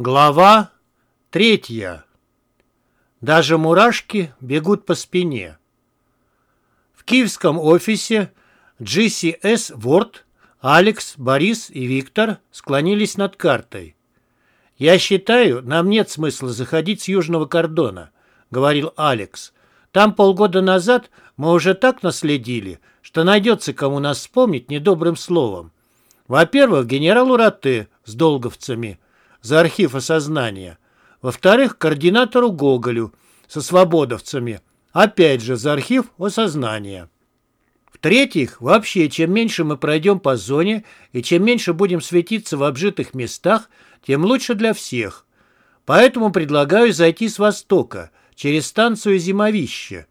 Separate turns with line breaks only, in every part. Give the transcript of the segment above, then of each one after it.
Глава третья. Даже мурашки бегут по спине. В киевском офисе GCS Word Алекс, Борис и Виктор склонились над картой. «Я считаю, нам нет смысла заходить с южного кордона», — говорил Алекс. «Там полгода назад мы уже так наследили, что найдется кому нас вспомнить недобрым словом. Во-первых, генерал Урате с долговцами — за архив осознания. Во-вторых, координатору Гоголю со свободовцами, опять же за архив осознания. В-третьих, вообще, чем меньше мы пройдем по зоне и чем меньше будем светиться в обжитых местах, тем лучше для всех. Поэтому предлагаю зайти с востока, через станцию Зимовище.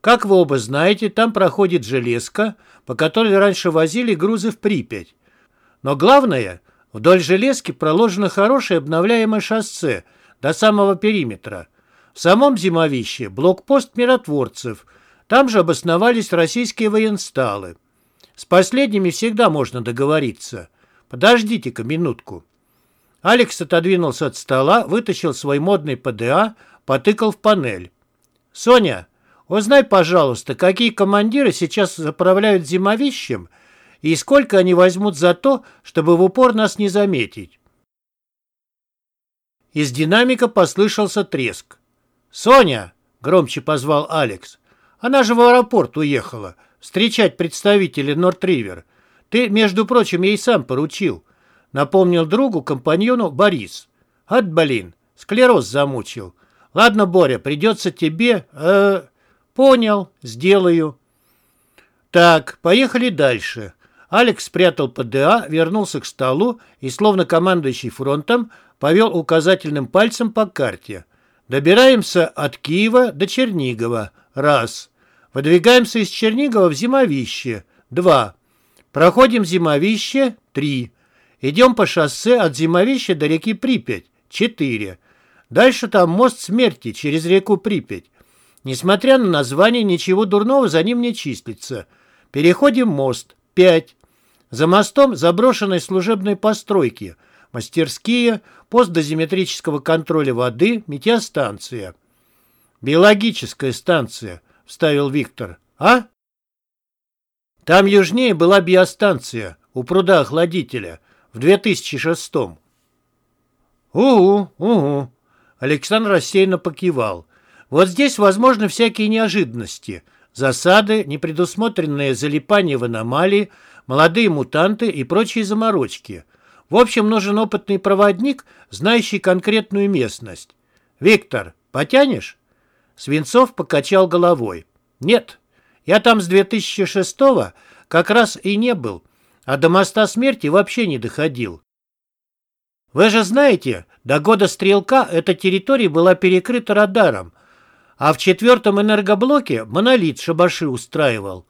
Как вы оба знаете, там проходит железка, по которой раньше возили грузы в Припять. Но главное – Вдоль железки проложено хорошее обновляемое шоссе до самого периметра. В самом зимовище блокпост миротворцев. Там же обосновались российские военсталы. С последними всегда можно договориться. Подождите-ка минутку. Алекс отодвинулся от стола, вытащил свой модный ПДА, потыкал в панель. «Соня, узнай, пожалуйста, какие командиры сейчас заправляют зимовищем и сколько они возьмут за то, чтобы в упор нас не заметить. Из динамика послышался треск. «Соня!» — громче позвал Алекс. «Она же в аэропорт уехала. Встречать представителей Нортривер. Ты, между прочим, ей сам поручил». Напомнил другу, компаньону Борис. «От, блин, склероз замучил. Ладно, Боря, придется тебе... Э, понял, сделаю». Так, поехали дальше. Алекс спрятал ПДА, вернулся к столу и, словно командующий фронтом, повел указательным пальцем по карте. Добираемся от Киева до Чернигова. Раз. Выдвигаемся из Чернигова в Зимовище. Два. Проходим Зимовище. Три. Идем по шоссе от Зимовища до реки Припять. Четыре. Дальше там мост смерти через реку Припять. Несмотря на название, ничего дурного за ним не числится. Переходим мост. Пять. За мостом заброшенной служебной постройки, мастерские, пост дозиметрического контроля воды, метеостанция. «Биологическая станция», — вставил Виктор. «А?» Там южнее была биостанция у пруда охладителя в 2006-м. «Угу, угу», — Александр рассеянно покивал. «Вот здесь возможны всякие неожиданности. Засады, непредусмотренное залипание в аномалии — молодые мутанты и прочие заморочки. В общем, нужен опытный проводник, знающий конкретную местность. «Виктор, потянешь?» Свинцов покачал головой. «Нет, я там с 2006-го как раз и не был, а до моста смерти вообще не доходил. Вы же знаете, до года Стрелка эта территория была перекрыта радаром, а в четвертом энергоблоке монолит шабаши устраивал.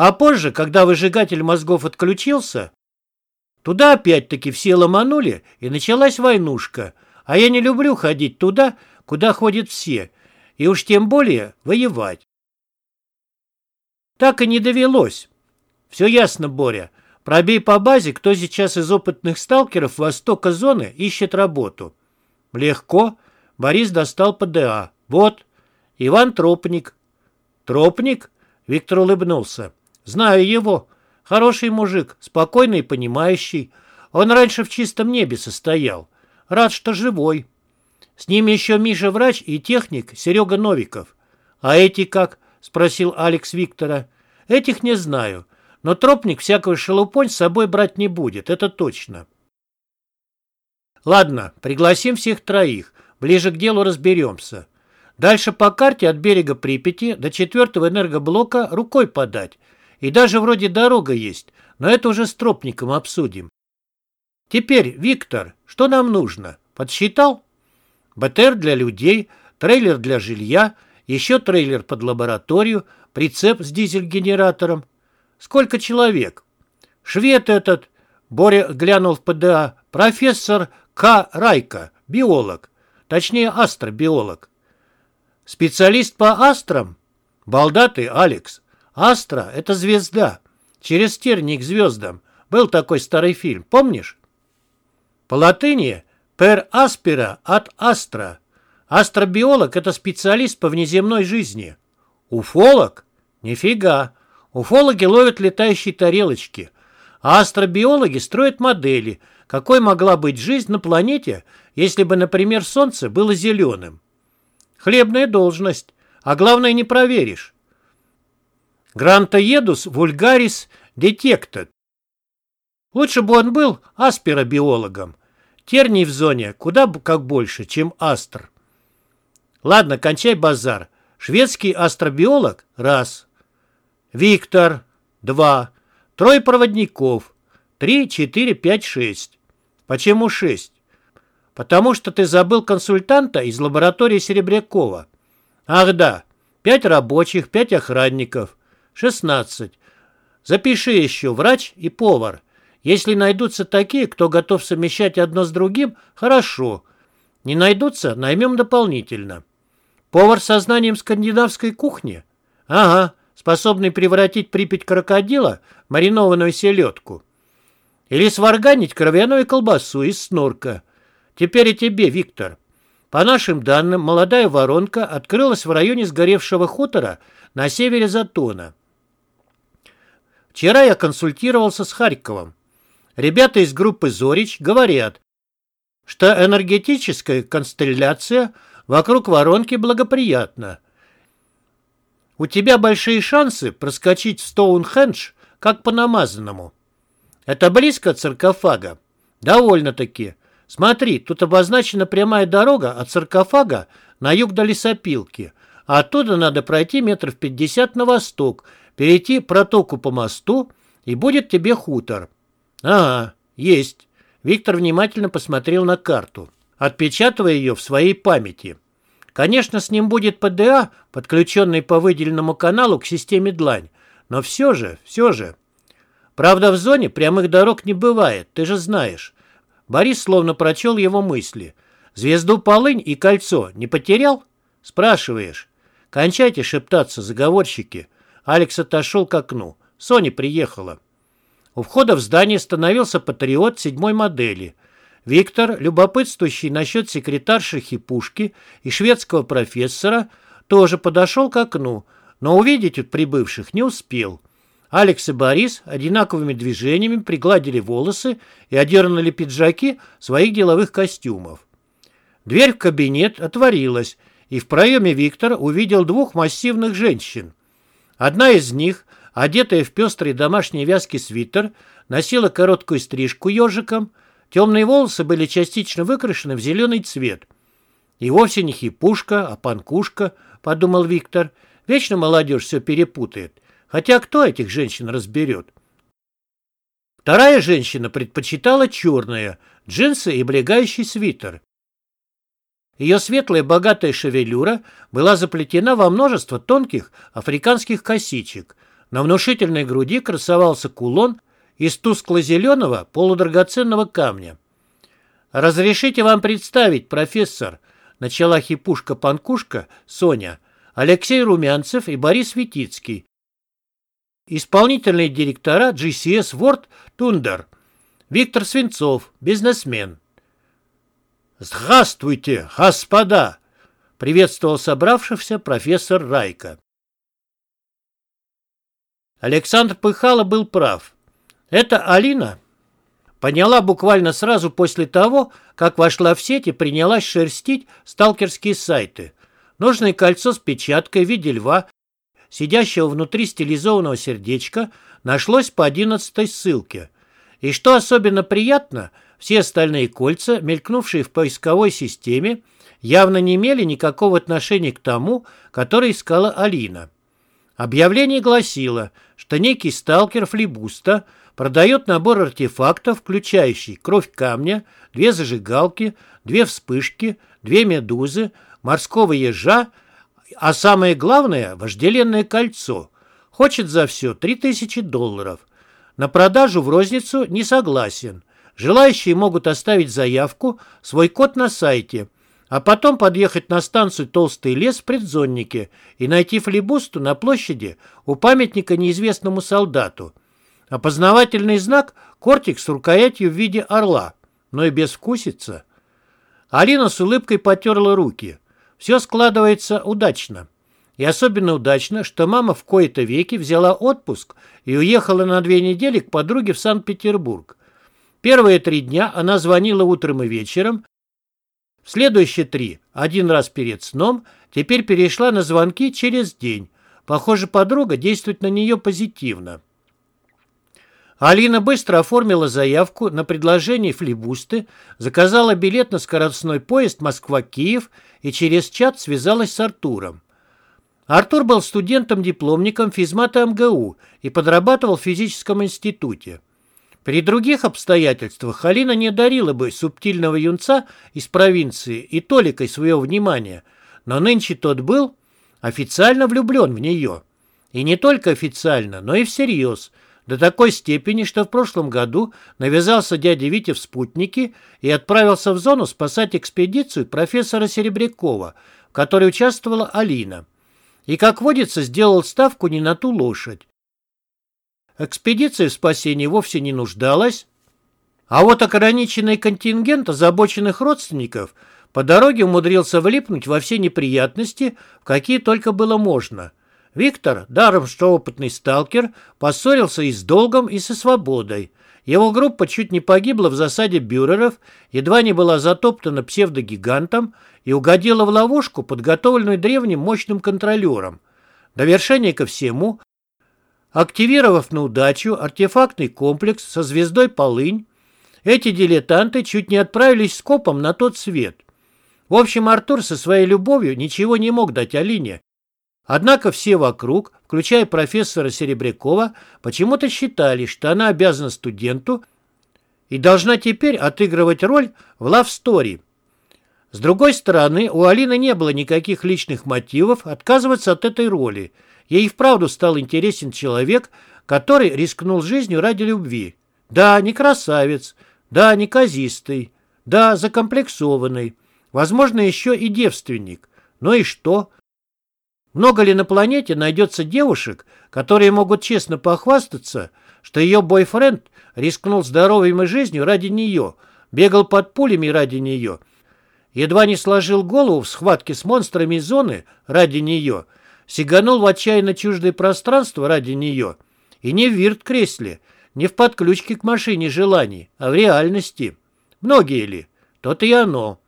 А позже, когда выжигатель мозгов отключился, туда опять-таки все ломанули, и началась войнушка. А я не люблю ходить туда, куда ходят все, и уж тем более воевать. Так и не довелось. Все ясно, Боря. Пробей по базе, кто сейчас из опытных сталкеров востока зоны ищет работу. Легко. Борис достал ПДА. Вот. Иван Тропник. Тропник? Виктор улыбнулся. Знаю его. Хороший мужик, спокойный и понимающий. Он раньше в чистом небе состоял. Рад, что живой. С ним еще Миша врач и техник Серега Новиков. А эти как? Спросил Алекс Виктора. Этих не знаю. Но тропник всякого шелупонь с собой брать не будет, это точно. Ладно, пригласим всех троих. Ближе к делу разберемся. Дальше по карте от берега Припяти до четвертого энергоблока рукой подать. И даже вроде дорога есть, но это уже с тропником обсудим. Теперь, Виктор, что нам нужно? Подсчитал? БТР для людей, трейлер для жилья, еще трейлер под лабораторию, прицеп с дизель-генератором. Сколько человек? Швед этот, Боря глянул в ПДА, профессор К. Райка, биолог, точнее астробиолог. Специалист по астрам? Балда ты, Алекс. Астра — это звезда. Через тернии к звездам. Был такой старый фильм, помнишь? По латыни Per aspera от астра. Астробиолог – это специалист по внеземной жизни. Уфолог? Нифига. Уфологи ловят летающие тарелочки. А астробиологи строят модели, какой могла быть жизнь на планете, если бы, например, Солнце было зеленым. Хлебная должность. А главное, не проверишь. Грантоедус вульгарис детектед. Лучше бы он был аспиробиологом. Терний в зоне куда как больше, чем астр. Ладно, кончай базар. Шведский астробиолог – раз. Виктор – два. Трое проводников – три, четыре, пять, шесть. Почему шесть? Потому что ты забыл консультанта из лаборатории Серебрякова. Ах да, пять рабочих, пять охранников, шестнадцать. Запиши еще врач и повар – если найдутся такие, кто готов совмещать одно с другим, хорошо. Не найдутся, наймем дополнительно. Повар со знанием скандинавской кухни? Ага, способный превратить Припять крокодила в маринованную селедку. Или сварганить кровяную колбасу из снорка. Теперь и тебе, Виктор. По нашим данным, молодая воронка открылась в районе сгоревшего хутора на севере Затона. Вчера я консультировался с Харьковом. Ребята из группы «Зорич» говорят, что энергетическая констелляция вокруг воронки благоприятна. У тебя большие шансы проскочить в Стоунхендж как по намазанному. Это близко от саркофага? Довольно-таки. Смотри, тут обозначена прямая дорога от саркофага на юг до лесопилки, а оттуда надо пройти метров пятьдесят на восток, перейти протоку по мосту, и будет тебе хутор. «Ага, есть». Виктор внимательно посмотрел на карту, отпечатывая ее в своей памяти. Конечно, с ним будет ПДА, подключенный по выделенному каналу к системе Длань, но все же, все же. Правда, в зоне прямых дорог не бывает, ты же знаешь. Борис словно прочел его мысли. Звезду Полынь и кольцо не потерял? Спрашиваешь. Кончайте шептаться, заговорщики. Алекс отошел к окну. Соня приехала. У входа в здание становился патриот седьмой модели. Виктор, любопытствующий насчет секретарши Хипушки и шведского профессора, тоже подошел к окну, но увидеть прибывших не успел. Алекс и Борис одинаковыми движениями пригладили волосы и одернули пиджаки своих деловых костюмов. Дверь в кабинет отворилась, и в проеме Виктор увидел двух массивных женщин. Одна из них одетая в пестрый домашний вязкий свитер, носила короткую стрижку ежиком, темные волосы были частично выкрашены в зеленый цвет. И вовсе не хипушка, а панкушка, подумал Виктор. Вечно молодежь все перепутает. Хотя кто этих женщин разберет? Вторая женщина предпочитала черное, джинсы и облегающий свитер. Ее светлая богатая шевелюра была заплетена во множество тонких африканских косичек – на внушительной груди красовался кулон из тускло-зеленого полудрагоценного камня. «Разрешите вам представить, профессор», — начала хипушка-панкушка Соня, Алексей Румянцев и Борис Витицкий, исполнительные директора GCS World Тундер, Виктор Свинцов, бизнесмен. «Здравствуйте, господа!» — приветствовал собравшихся профессор Райка. Александр Пыхало был прав. Это Алина поняла буквально сразу после того, как вошла в сеть и принялась шерстить сталкерские сайты. Нужное кольцо с печаткой в виде льва, сидящего внутри стилизованного сердечка, нашлось по одиннадцатой ссылке. И что особенно приятно, все остальные кольца, мелькнувшие в поисковой системе, явно не имели никакого отношения к тому, который искала Алина. Объявление гласило, что некий сталкер Флибуста продает набор артефактов, включающий кровь камня, две зажигалки, две вспышки, две медузы, морского ежа, а самое главное – вожделенное кольцо. Хочет за все 3000 долларов. На продажу в розницу не согласен. Желающие могут оставить заявку, свой код на сайте – а потом подъехать на станцию Толстый лес в предзоннике и найти флибусту на площади у памятника неизвестному солдату. Опознавательный знак – кортик с рукоятью в виде орла, но и без вкусица. Алина с улыбкой потерла руки. Все складывается удачно. И особенно удачно, что мама в кои-то веки взяла отпуск и уехала на две недели к подруге в Санкт-Петербург. Первые три дня она звонила утром и вечером. Следующие три, один раз перед сном, теперь перешла на звонки через день. Похоже, подруга действует на нее позитивно. Алина быстро оформила заявку на предложение флибусты, заказала билет на скоростной поезд Москва-Киев и через чат связалась с Артуром. Артур был студентом-дипломником физмата МГУ и подрабатывал в физическом институте. При других обстоятельствах Алина не дарила бы субтильного юнца из провинции и толикой своего внимания, но нынче тот был официально влюблен в нее. И не только официально, но и всерьез, до такой степени, что в прошлом году навязался дядя Витя в спутнике и отправился в зону спасать экспедицию профессора Серебрякова, в которой участвовала Алина. И, как водится, сделал ставку не на ту лошадь. Экспедиция в спасении вовсе не нуждалась, а вот ограниченный контингент озабоченных родственников по дороге умудрился влипнуть во все неприятности, в какие только было можно. Виктор, даром что опытный сталкер, поссорился и с долгом, и со свободой. Его группа чуть не погибла в засаде бюреров, едва не была затоптана псевдогигантом и угодила в ловушку, подготовленную древним мощным контролером. Довершение ко всему, Активировав на удачу артефактный комплекс со звездой Полынь, эти дилетанты чуть не отправились скопом на тот свет. В общем, Артур со своей любовью ничего не мог дать Алине. Однако все вокруг, включая профессора Серебрякова, почему-то считали, что она обязана студенту и должна теперь отыгрывать роль в лав-стори. С другой стороны, у Алины не было никаких личных мотивов отказываться от этой роли – Ей вправду стал интересен человек, который рискнул жизнью ради любви. Да, не красавец, да, не казистый, да, закомплексованный, возможно, еще и девственник. Но и что? Много ли на планете найдется девушек, которые могут честно похвастаться, что ее бойфренд рискнул здоровьем и жизнью ради нее, бегал под пулями ради нее, едва не сложил голову в схватке с монстрами зоны ради нее – сиганул в отчаянно чуждое пространство ради нее. И не в вирт-кресле, не в подключке к машине желаний, а в реальности. Многие ли? То-то и оно.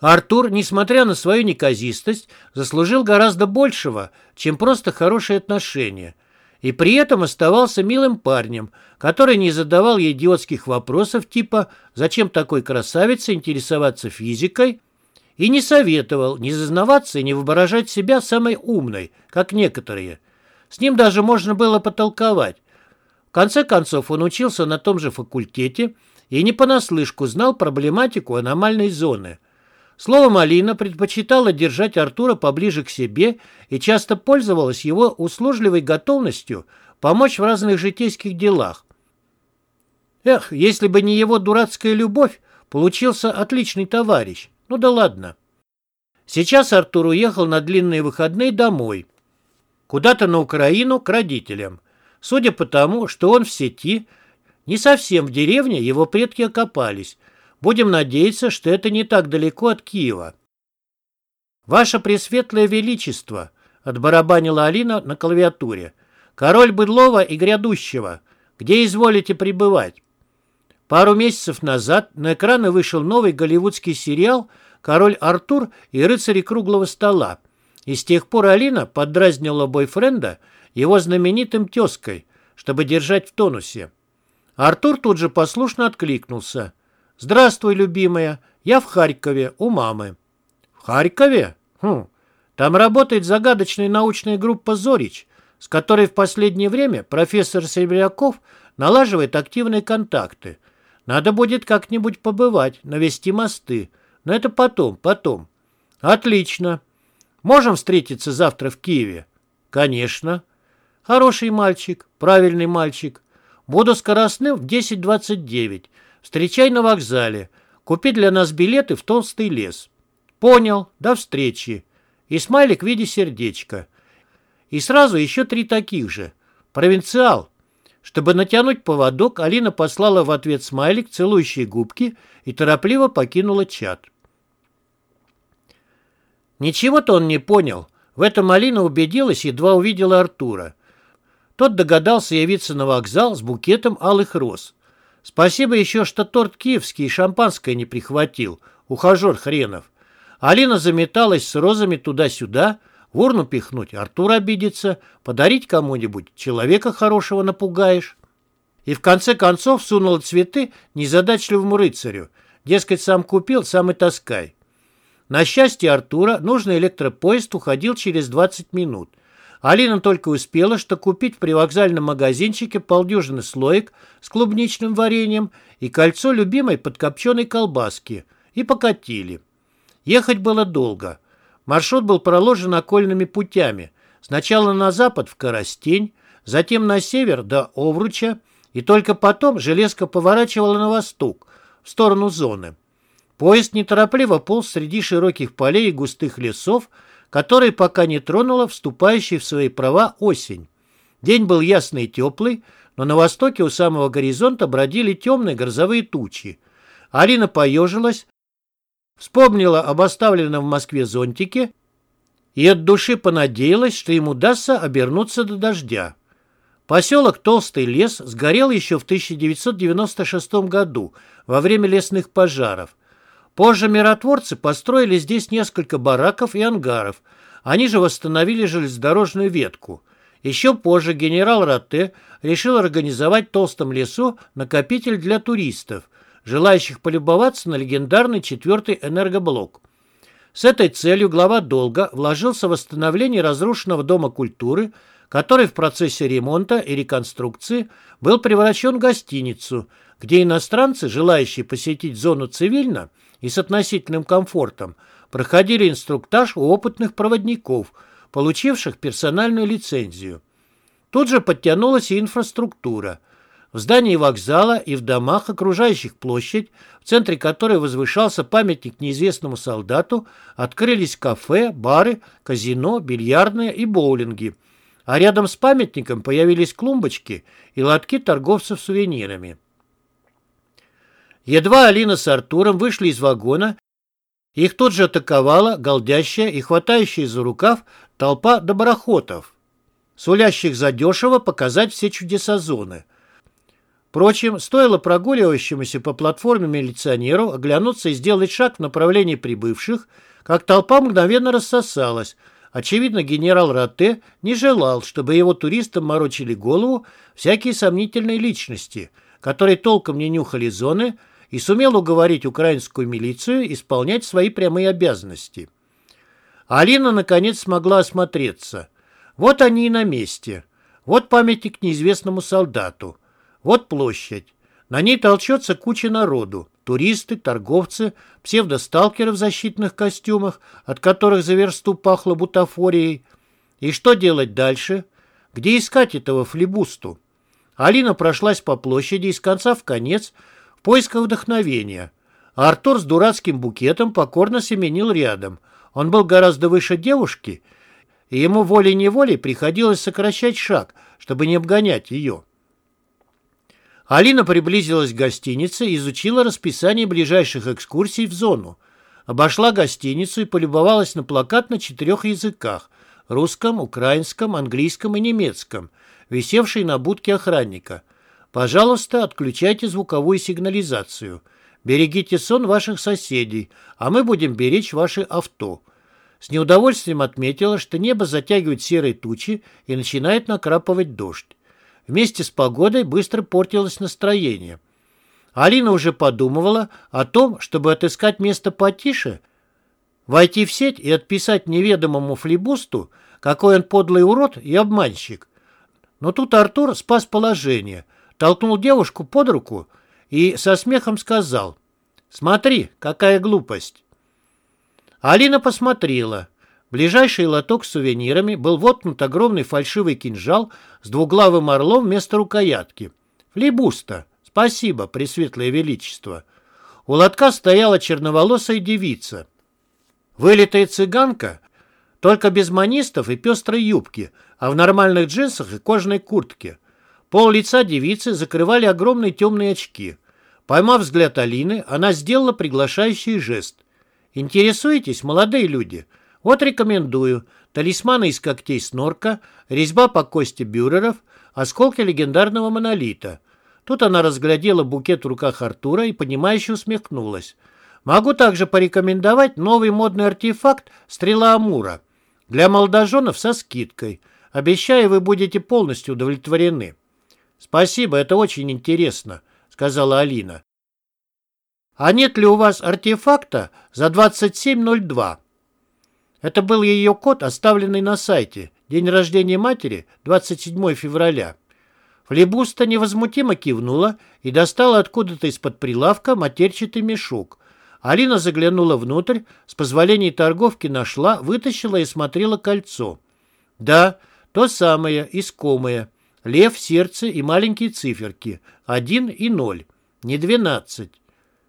Артур, несмотря на свою неказистость, заслужил гораздо большего, чем просто хорошие отношения. И при этом оставался милым парнем, который не задавал ей идиотских вопросов типа «Зачем такой красавице интересоваться физикой?» И не советовал не зазнаваться и не воображать себя самой умной, как некоторые. С ним даже можно было потолковать. В конце концов, он учился на том же факультете и не понаслышку знал проблематику аномальной зоны. Словом, Алина предпочитала держать Артура поближе к себе и часто пользовалась его услужливой готовностью помочь в разных житейских делах. Эх, если бы не его дурацкая любовь, получился отличный товарищ. Ну да ладно. Сейчас Артур уехал на длинные выходные домой. Куда-то на Украину к родителям. Судя по тому, что он в сети, не совсем в деревне его предки окопались. Будем надеяться, что это не так далеко от Киева. «Ваше Пресветлое Величество», — отбарабанила Алина на клавиатуре, «король быдлова и грядущего, где изволите пребывать?» Пару месяцев назад на экраны вышел новый голливудский сериал «Король Артур и рыцари круглого стола». И с тех пор Алина поддразнила бойфренда его знаменитым тезкой, чтобы держать в тонусе. Артур тут же послушно откликнулся. «Здравствуй, любимая, я в Харькове, у мамы». «В Харькове? Хм, там работает загадочная научная группа «Зорич», с которой в последнее время профессор Серебряков налаживает активные контакты – надо будет как-нибудь побывать, навести мосты. Но это потом, потом. Отлично. Можем встретиться завтра в Киеве? Конечно. Хороший мальчик, правильный мальчик. Буду скоростным в 10.29. Встречай на вокзале. Купи для нас билеты в толстый лес. Понял. До встречи. И смайлик в виде сердечка. И сразу еще три таких же. Провинциал. Чтобы натянуть поводок, Алина послала в ответ смайлик, целующие губки, и торопливо покинула чат. Ничего-то он не понял. В этом Алина убедилась, едва увидела Артура. Тот догадался явиться на вокзал с букетом алых роз. Спасибо еще, что торт киевский и шампанское не прихватил, ухажер хренов. Алина заметалась с розами туда-сюда, в урну пихнуть, Артур обидится, подарить кому-нибудь, человека хорошего напугаешь. И в конце концов сунула цветы незадачливому рыцарю. Дескать, сам купил, сам и таскай. На счастье Артура нужный электропоезд уходил через 20 минут. Алина только успела, что купить в привокзальном магазинчике полдюжины слоек с клубничным вареньем и кольцо любимой подкопченой колбаски. И покатили. Ехать было долго. Маршрут был проложен окольными путями. Сначала на запад в Коростень, затем на север до Овруча, и только потом железка поворачивала на восток, в сторону зоны. Поезд неторопливо полз среди широких полей и густых лесов, которые пока не тронула вступающая в свои права осень. День был ясный и теплый, но на востоке у самого горизонта бродили темные грозовые тучи. Алина поежилась, вспомнила об оставленном в Москве зонтике и от души понадеялась, что им удастся обернуться до дождя. Поселок Толстый лес сгорел еще в 1996 году во время лесных пожаров. Позже миротворцы построили здесь несколько бараков и ангаров. Они же восстановили железнодорожную ветку. Еще позже генерал Ратте решил организовать в Толстом лесу накопитель для туристов, желающих полюбоваться на легендарный четвертый энергоблок. С этой целью глава долга вложился в восстановление разрушенного Дома культуры, который в процессе ремонта и реконструкции был превращен в гостиницу, где иностранцы, желающие посетить зону цивильно, и с относительным комфортом проходили инструктаж у опытных проводников, получивших персональную лицензию. Тут же подтянулась и инфраструктура. В здании вокзала и в домах, окружающих площадь, в центре которой возвышался памятник неизвестному солдату, открылись кафе, бары, казино, бильярдные и боулинги. А рядом с памятником появились клумбочки и лотки торговцев сувенирами. Едва Алина с Артуром вышли из вагона, их тут же атаковала голдящая и хватающая за рукав толпа доброхотов, сулящих задешево показать все чудеса зоны. Впрочем, стоило прогуливающемуся по платформе милиционеру оглянуться и сделать шаг в направлении прибывших, как толпа мгновенно рассосалась. Очевидно, генерал Ратте не желал, чтобы его туристам морочили голову всякие сомнительные личности, которые толком не нюхали зоны, и сумел уговорить украинскую милицию исполнять свои прямые обязанности. Алина, наконец, смогла осмотреться. Вот они и на месте. Вот памятник неизвестному солдату. Вот площадь. На ней толчется куча народу. Туристы, торговцы, псевдосталкеры в защитных костюмах, от которых за версту пахло бутафорией. И что делать дальше? Где искать этого флибусту? Алина прошлась по площади из конца в конец, поисках вдохновения. А Артур с дурацким букетом покорно семенил рядом. Он был гораздо выше девушки, и ему волей-неволей приходилось сокращать шаг, чтобы не обгонять ее. Алина приблизилась к гостинице и изучила расписание ближайших экскурсий в зону. Обошла гостиницу и полюбовалась на плакат на четырех языках – русском, украинском, английском и немецком, висевший на будке охранника – Пожалуйста, отключайте звуковую сигнализацию. Берегите сон ваших соседей, а мы будем беречь ваши авто. С неудовольствием отметила, что небо затягивает серые тучи и начинает накрапывать дождь. Вместе с погодой быстро портилось настроение. Алина уже подумывала о том, чтобы отыскать место потише, войти в сеть и отписать неведомому флибусту, какой он подлый урод и обманщик. Но тут Артур спас положение – толкнул девушку под руку и со смехом сказал «Смотри, какая глупость». Алина посмотрела. Ближайший лоток с сувенирами был воткнут огромный фальшивый кинжал с двуглавым орлом вместо рукоятки. «Флибуста! Спасибо, Пресветлое Величество!» У лотка стояла черноволосая девица. Вылитая цыганка, только без манистов и пестрой юбки, а в нормальных джинсах и кожаной куртке – Пол лица девицы закрывали огромные темные очки. Поймав взгляд Алины, она сделала приглашающий жест. «Интересуетесь, молодые люди? Вот рекомендую. Талисманы из когтей снорка, резьба по кости бюреров, осколки легендарного монолита». Тут она разглядела букет в руках Артура и, понимающе усмехнулась. «Могу также порекомендовать новый модный артефакт «Стрела Амура». Для молодоженов со скидкой. Обещаю, вы будете полностью удовлетворены». «Спасибо, это очень интересно», — сказала Алина. «А нет ли у вас артефакта за 2702?» Это был ее код, оставленный на сайте. День рождения матери, 27 февраля. Флебуста невозмутимо кивнула и достала откуда-то из-под прилавка матерчатый мешок. Алина заглянула внутрь, с позволения торговки нашла, вытащила и смотрела кольцо. Да, то самое, искомое. Лев, сердце и маленькие циферки. Один и ноль. Не двенадцать.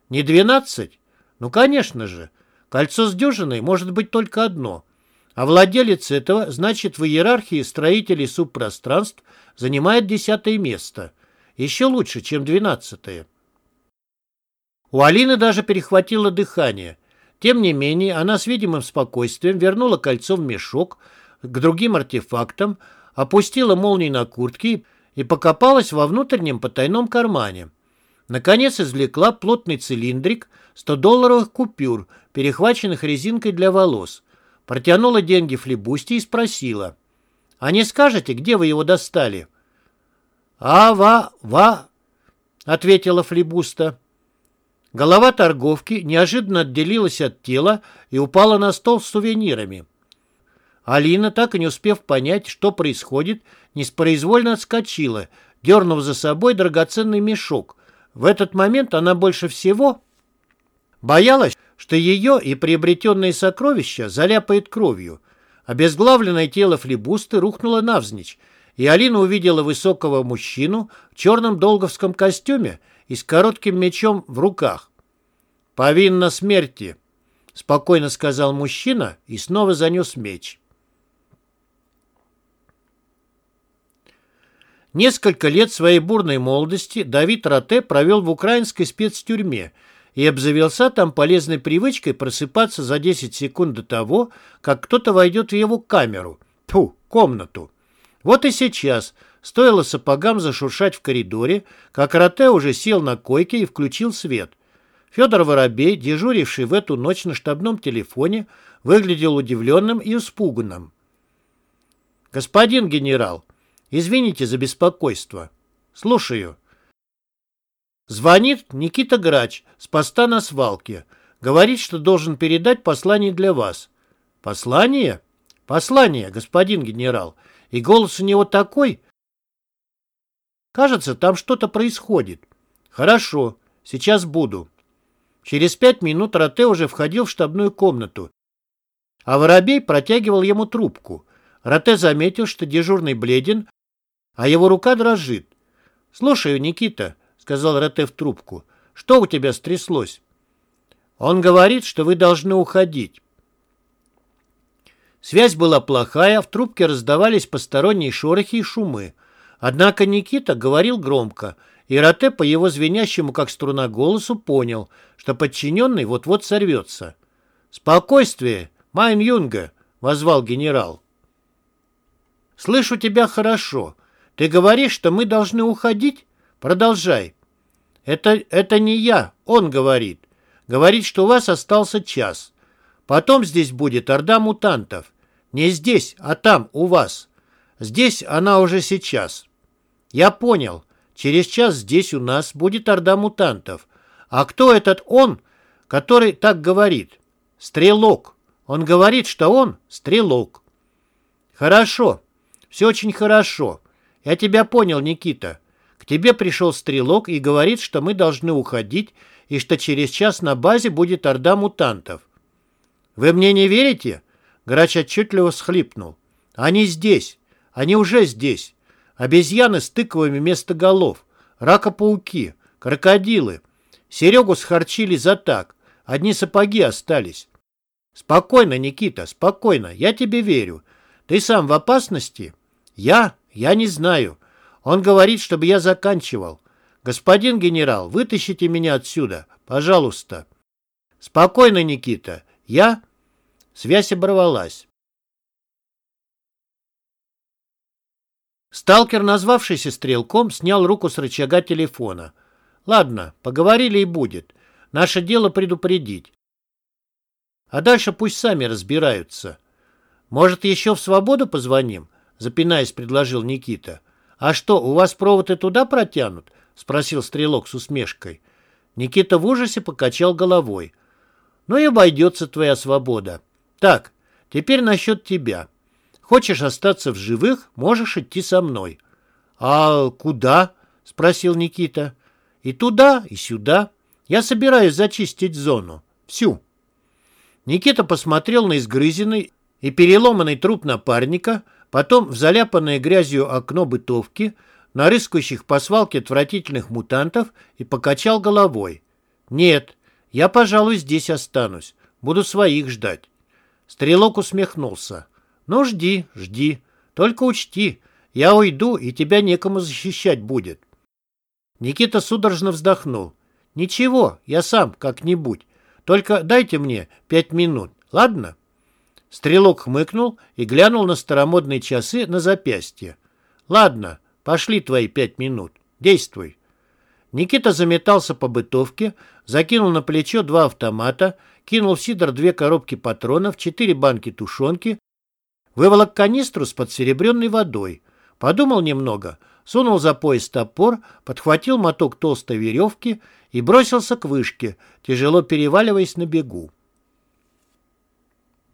Не двенадцать? Ну, конечно же. Кольцо с дюжиной может быть только одно. А владелец этого, значит, в иерархии строителей субпространств занимает десятое место. Еще лучше, чем двенадцатое. У Алины даже перехватило дыхание. Тем не менее, она с видимым спокойствием вернула кольцо в мешок к другим артефактам, опустила молнии на куртке и покопалась во внутреннем потайном кармане. Наконец извлекла плотный цилиндрик 100-долларовых купюр, перехваченных резинкой для волос. Протянула деньги флебусти и спросила. «А не скажете, где вы его достали?» «А-ва-ва», — ответила флебуста. Голова торговки неожиданно отделилась от тела и упала на стол с сувенирами. Алина, так и не успев понять, что происходит, неспроизвольно отскочила, дернув за собой драгоценный мешок. В этот момент она больше всего боялась, что ее и приобретенные сокровища заляпает кровью. Обезглавленное тело флебусты рухнуло навзничь, и Алина увидела высокого мужчину в черном долговском костюме и с коротким мечом в руках. «Повинна смерти», — спокойно сказал мужчина и снова занес меч. Несколько лет своей бурной молодости Давид Роте провел в украинской спецтюрьме и обзавелся там полезной привычкой просыпаться за 10 секунд до того, как кто-то войдет в его камеру, ту, комнату. Вот и сейчас стоило сапогам зашуршать в коридоре, как Роте уже сел на койке и включил свет. Федор Воробей, дежуривший в эту ночь на штабном телефоне, выглядел удивленным и испуганным. «Господин генерал», Извините за беспокойство. Слушаю. Звонит Никита Грач с поста на свалке. Говорит, что должен передать послание для вас. Послание? Послание, господин генерал. И голос у него такой. Кажется, там что-то происходит. Хорошо, сейчас буду. Через пять минут Роте уже входил в штабную комнату, а Воробей протягивал ему трубку. Роте заметил, что дежурный бледен, а его рука дрожит. «Слушаю, Никита», — сказал Роте в трубку, — «что у тебя стряслось?» «Он говорит, что вы должны уходить». Связь была плохая, в трубке раздавались посторонние шорохи и шумы. Однако Никита говорил громко, и Роте по его звенящему, как струна, голосу понял, что подчиненный вот-вот сорвется. «Спокойствие, Майн Юнга!» — возвал генерал. «Слышу тебя хорошо. Ты говоришь, что мы должны уходить? Продолжай. Это, это не я, он говорит. Говорит, что у вас остался час. Потом здесь будет орда мутантов. Не здесь, а там, у вас. Здесь она уже сейчас. Я понял. Через час здесь у нас будет орда мутантов. А кто этот он, который так говорит? Стрелок. Он говорит, что он стрелок. Хорошо. Все очень хорошо. «Я тебя понял, Никита. К тебе пришел стрелок и говорит, что мы должны уходить и что через час на базе будет орда мутантов». «Вы мне не верите?» Грач отчетливо схлипнул. «Они здесь. Они уже здесь. Обезьяны с тыковыми вместо голов, ракопауки, крокодилы. Серегу схорчили за так. Одни сапоги остались. Спокойно, Никита, спокойно. Я тебе верю. Ты сам в опасности? Я? Я не знаю. Он говорит, чтобы я заканчивал. Господин генерал, вытащите меня отсюда, пожалуйста. Спокойно, Никита. Я... Связь оборвалась. Сталкер, назвавшийся стрелком, снял руку с рычага телефона. «Ладно, поговорили и будет. Наше дело предупредить. А дальше пусть сами разбираются. Может, еще в свободу позвоним?» Запинаясь, предложил Никита. «А что, у вас провод и туда протянут?» Спросил стрелок с усмешкой. Никита в ужасе покачал головой. «Ну и обойдется твоя свобода. Так, теперь насчет тебя. Хочешь остаться в живых, можешь идти со мной». «А куда?» — спросил Никита. «И туда, и сюда. Я собираюсь зачистить зону. Всю». Никита посмотрел на изгрызенный и переломанный труп напарника, потом в заляпанное грязью окно бытовки, на рыскающих по свалке отвратительных мутантов и покачал головой. «Нет, я, пожалуй, здесь останусь. Буду своих ждать». Стрелок усмехнулся. «Ну, жди, жди. Только учти, я уйду, и тебя некому защищать будет». Никита судорожно вздохнул. «Ничего, я сам как-нибудь. Только дайте мне пять минут, ладно?» Стрелок хмыкнул и глянул на старомодные часы на запястье. «Ладно, пошли твои пять минут. Действуй». Никита заметался по бытовке, закинул на плечо два автомата, кинул в сидор две коробки патронов, четыре банки тушенки, выволок канистру с подсеребренной водой, подумал немного, сунул за пояс топор, подхватил моток толстой веревки и бросился к вышке, тяжело переваливаясь на бегу.